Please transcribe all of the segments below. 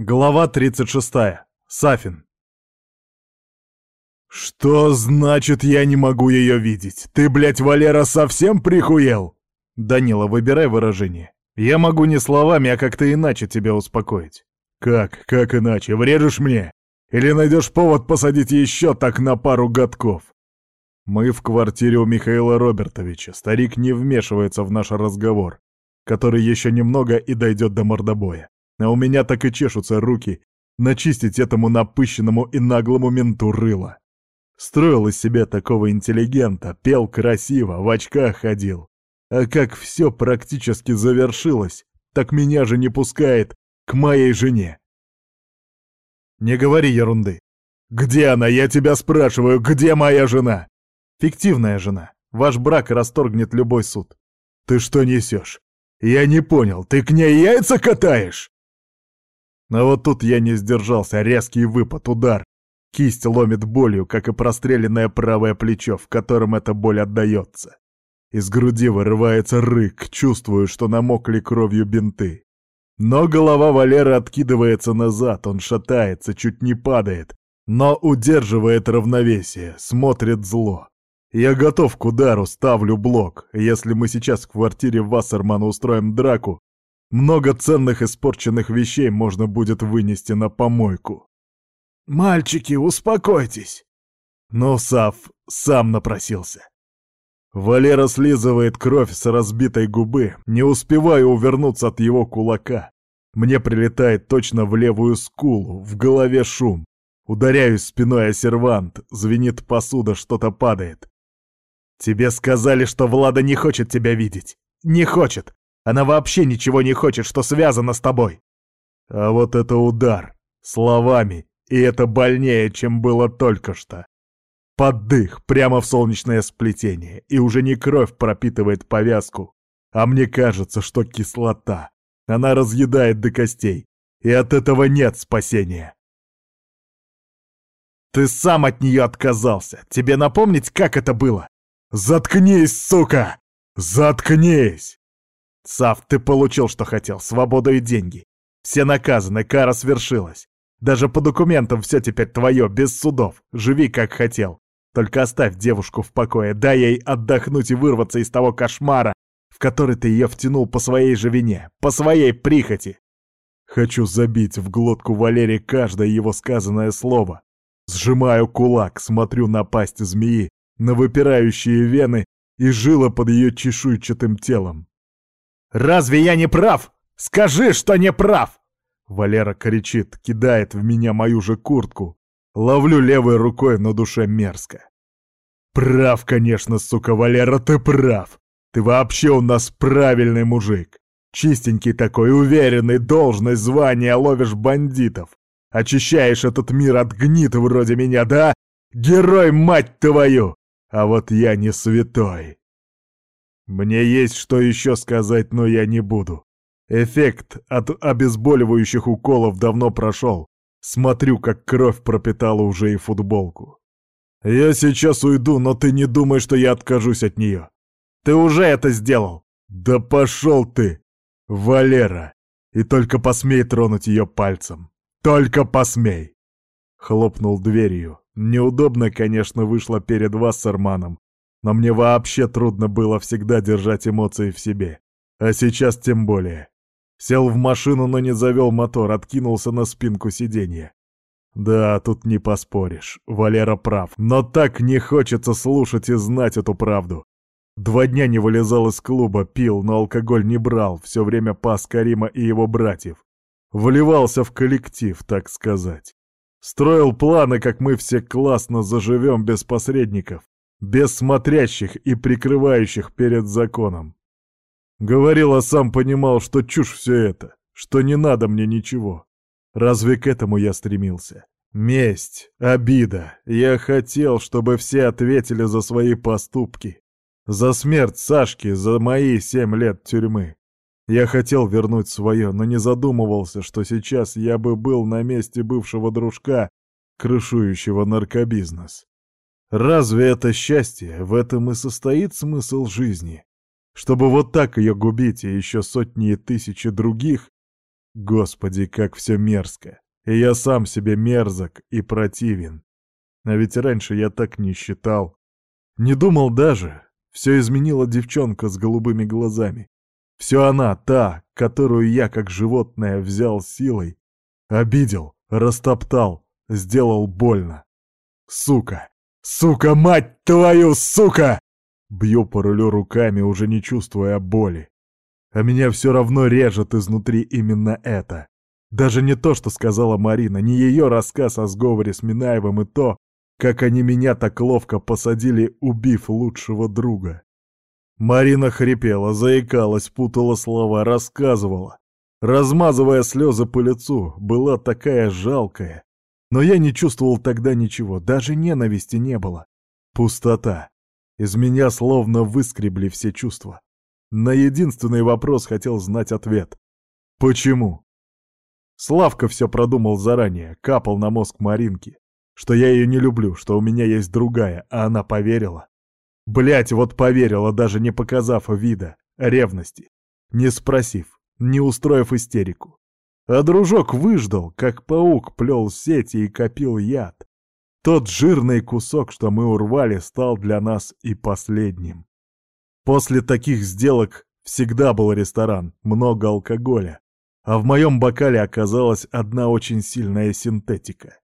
Глава 36. Сафин. «Что значит, я не могу ее видеть? Ты, блядь, Валера, совсем прихуел?» «Данила, выбирай выражение. Я могу не словами, а как-то иначе тебя успокоить». «Как? Как иначе? Врежешь мне? Или найдешь повод посадить еще так на пару годков?» Мы в квартире у Михаила Робертовича. Старик не вмешивается в наш разговор, который еще немного и дойдет до мордобоя. А у меня так и чешутся руки начистить этому напыщенному и наглому менту рыло. Строил из себя такого интеллигента, пел красиво, в очках ходил. А как все практически завершилось, так меня же не пускает к моей жене. Не говори ерунды. Где она, я тебя спрашиваю, где моя жена? Фиктивная жена. Ваш брак расторгнет любой суд. Ты что несешь? Я не понял, ты к ней яйца катаешь? Но вот тут я не сдержался, резкий выпад, удар. Кисть ломит болью, как и простреленное правое плечо, в котором эта боль отдается. Из груди вырывается рык, чувствую, что намокли кровью бинты. Но голова Валеры откидывается назад, он шатается, чуть не падает, но удерживает равновесие, смотрит зло. Я готов к удару, ставлю блок. Если мы сейчас в квартире Вассермана устроим драку, много ценных испорченных вещей можно будет вынести на помойку. «Мальчики, успокойтесь!» Но Сав сам напросился. Валера слизывает кровь с разбитой губы, не успеваю увернуться от его кулака. Мне прилетает точно в левую скулу, в голове шум. Ударяюсь спиной о сервант, звенит посуда, что-то падает. «Тебе сказали, что Влада не хочет тебя видеть. Не хочет. Она вообще ничего не хочет, что связано с тобой. А вот это удар. Словами. И это больнее, чем было только что. Поддых прямо в солнечное сплетение. И уже не кровь пропитывает повязку. А мне кажется, что кислота. Она разъедает до костей. И от этого нет спасения. Ты сам от нее отказался. Тебе напомнить, как это было? Заткнись, сука! Заткнись! Сав, ты получил, что хотел, свободу и деньги. Все наказаны, кара свершилась. Даже по документам все теперь твое, без судов. Живи, как хотел. Только оставь девушку в покое, дай ей отдохнуть и вырваться из того кошмара, в который ты ее втянул по своей же вине, по своей прихоти. Хочу забить в глотку Валерии каждое его сказанное слово. Сжимаю кулак, смотрю на пасть змеи, на выпирающие вены и жила под ее чешуйчатым телом. Разве я не прав? Скажи, что не прав!» Валера кричит, кидает в меня мою же куртку. Ловлю левой рукой, но душе мерзко. «Прав, конечно, сука, Валера, ты прав! Ты вообще у нас правильный мужик! Чистенький такой, уверенный, должность, звание, ловишь бандитов! Очищаешь этот мир от гнит вроде меня, да? Герой, мать твою! А вот я не святой!» Мне есть что еще сказать, но я не буду. Эффект от обезболивающих уколов давно прошел. Смотрю, как кровь пропитала уже и футболку. Я сейчас уйду, но ты не думай, что я откажусь от нее. Ты уже это сделал. Да пошел ты, Валера. И только посмей тронуть ее пальцем. Только посмей. Хлопнул дверью. Неудобно, конечно, вышло перед Вассерманом, но мне вообще трудно было всегда держать эмоции в себе. А сейчас тем более. Сел в машину, но не завел мотор, откинулся на спинку сиденья. Да, тут не поспоришь, Валера прав, но так не хочется слушать и знать эту правду. Два дня не вылезал из клуба, пил, но алкоголь не брал, все время пас Карима и его братьев. Вливался в коллектив, так сказать. Строил планы, как мы все классно заживем без посредников без смотрящих и прикрывающих перед законом. Говорил, а сам понимал, что чушь все это, что не надо мне ничего. Разве к этому я стремился? Месть, обида. Я хотел, чтобы все ответили за свои поступки. За смерть Сашки, за мои семь лет тюрьмы. Я хотел вернуть свое, но не задумывался, что сейчас я бы был на месте бывшего дружка, крышующего наркобизнес. Разве это счастье? В этом и состоит смысл жизни. Чтобы вот так ее губить и еще сотни и тысячи других? Господи, как все мерзко. И я сам себе мерзок и противен. А ведь раньше я так не считал. Не думал даже. Все изменила девчонка с голубыми глазами. Все она, та, которую я, как животное, взял силой, обидел, растоптал, сделал больно. Сука! Сука, мать твою, сука! Бью по рулю руками, уже не чувствуя боли. А меня все равно режет изнутри именно это. Даже не то, что сказала Марина, не ее рассказ о сговоре с Минаевым и то, как они меня так ловко посадили, убив лучшего друга. Марина хрипела, заикалась, путала слова, рассказывала. Размазывая слезы по лицу, была такая жалкая. Но я не чувствовал тогда ничего, даже ненависти не было. Пустота. Из меня словно выскребли все чувства. На единственный вопрос хотел знать ответ. Почему? Славка все продумал заранее, капал на мозг Маринки, что я ее не люблю, что у меня есть другая, а она поверила. Блять, вот поверила, даже не показав вида, ревности, не спросив, не устроив истерику. А дружок выждал, как паук плел сети и копил яд. Тот жирный кусок, что мы урвали, стал для нас и последним. После таких сделок всегда был ресторан, много алкоголя, а в моем бокале оказалась одна очень сильная синтетика.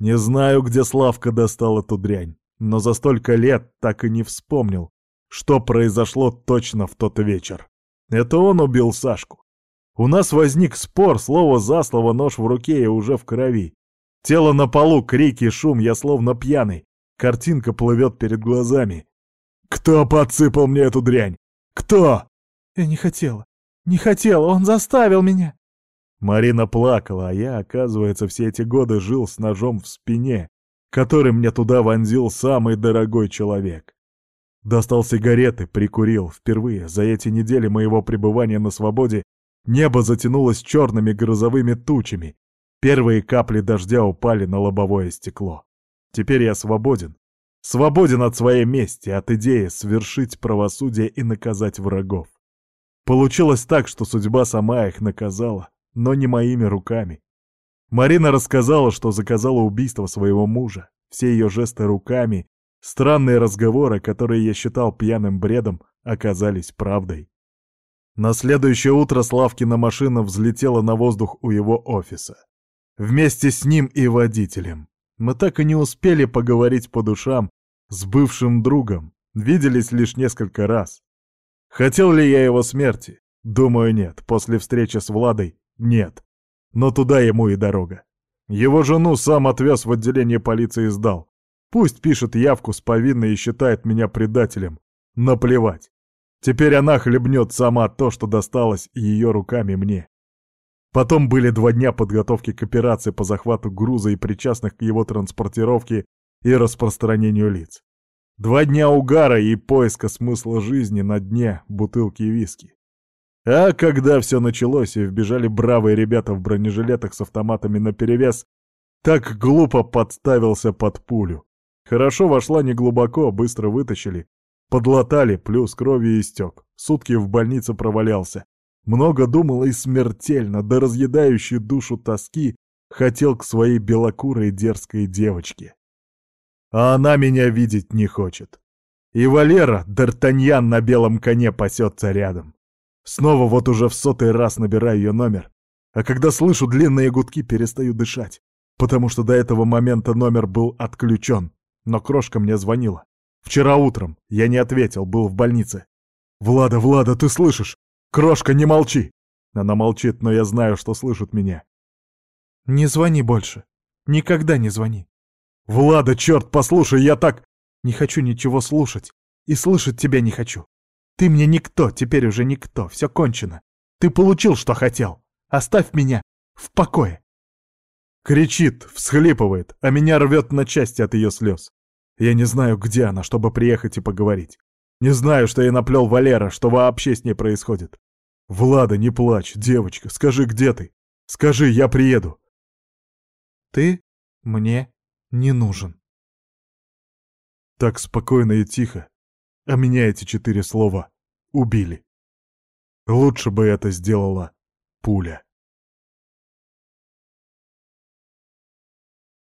Не знаю, где Славка достал эту дрянь, но за столько лет так и не вспомнил, что произошло точно в тот вечер. Это он убил Сашку. У нас возник спор, слово за слово, нож в руке и уже в крови. Тело на полу, крики, шум, я словно пьяный. Картинка плывет перед глазами. «Кто подсыпал мне эту дрянь? Кто?» «Я не хотела. Не хотела, он заставил меня!» Марина плакала, а я, оказывается, все эти годы жил с ножом в спине, который мне туда вонзил самый дорогой человек. Достал сигареты, прикурил. Впервые за эти недели моего пребывания на свободе небо затянулось черными грозовыми тучами. Первые капли дождя упали на лобовое стекло. Теперь я свободен. Свободен от своей мести, от идеи свершить правосудие и наказать врагов. Получилось так, что судьба сама их наказала, но не моими руками. Марина рассказала, что заказала убийство своего мужа. Все ее жесты руками, странные разговоры, которые я считал пьяным бредом, оказались правдой. На следующее утро Славкина машина взлетела на воздух у его офиса. Вместе с ним и водителем. Мы так и не успели поговорить по душам с бывшим другом, виделись лишь несколько раз. Хотел ли я его смерти? Думаю, нет. После встречи с Владой — нет но туда ему и дорога. Его жену сам отвез в отделение полиции и сдал. Пусть пишет явку с повинной и считает меня предателем. Наплевать. Теперь она хлебнет сама то, что досталось ее руками мне. Потом были два дня подготовки к операции по захвату груза и причастных к его транспортировке и распространению лиц. Два дня угара и поиска смысла жизни на дне бутылки виски. А когда все началось и вбежали бравые ребята в бронежилетах с автоматами наперевес, так глупо подставился под пулю. Хорошо вошла неглубоко, быстро вытащили. Подлатали, плюс кровью истек. Сутки в больнице провалялся. Много думал и смертельно, до разъедающей душу тоски, хотел к своей белокурой дерзкой девочке. А она меня видеть не хочет. И Валера, Д'Артаньян на белом коне пасется рядом. Снова вот уже в сотый раз набираю ее номер, а когда слышу длинные гудки, перестаю дышать, потому что до этого момента номер был отключен, но крошка мне звонила. Вчера утром я не ответил, был в больнице. «Влада, Влада, ты слышишь? Крошка, не молчи!» Она молчит, но я знаю, что слышит меня. «Не звони больше. Никогда не звони». «Влада, черт, послушай, я так...» «Не хочу ничего слушать. И слышать тебя не хочу. Ты мне никто, теперь уже никто, все кончено. Ты получил, что хотел. Оставь меня в покое. Кричит, всхлипывает, а меня рвет на части от ее слез. Я не знаю, где она, чтобы приехать и поговорить. Не знаю, что я наплел Валера, что вообще с ней происходит. Влада, не плачь, девочка, скажи, где ты? Скажи, я приеду. Ты мне не нужен. Так спокойно и тихо, а меня эти четыре слова убили. Лучше бы это сделала пуля.